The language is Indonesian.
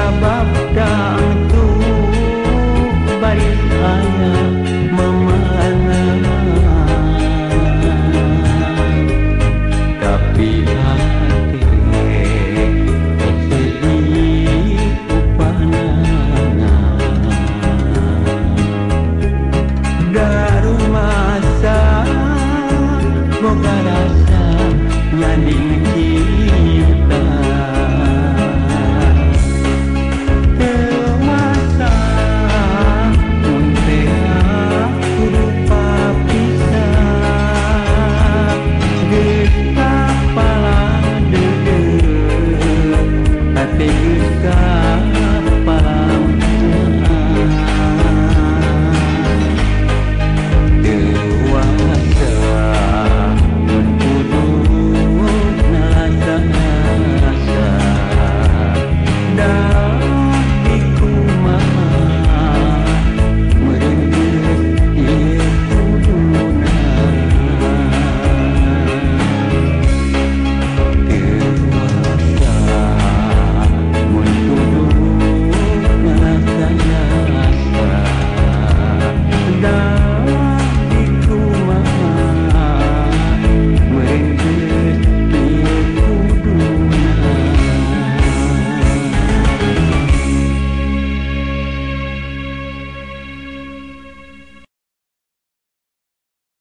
sabab daang tu bari ayah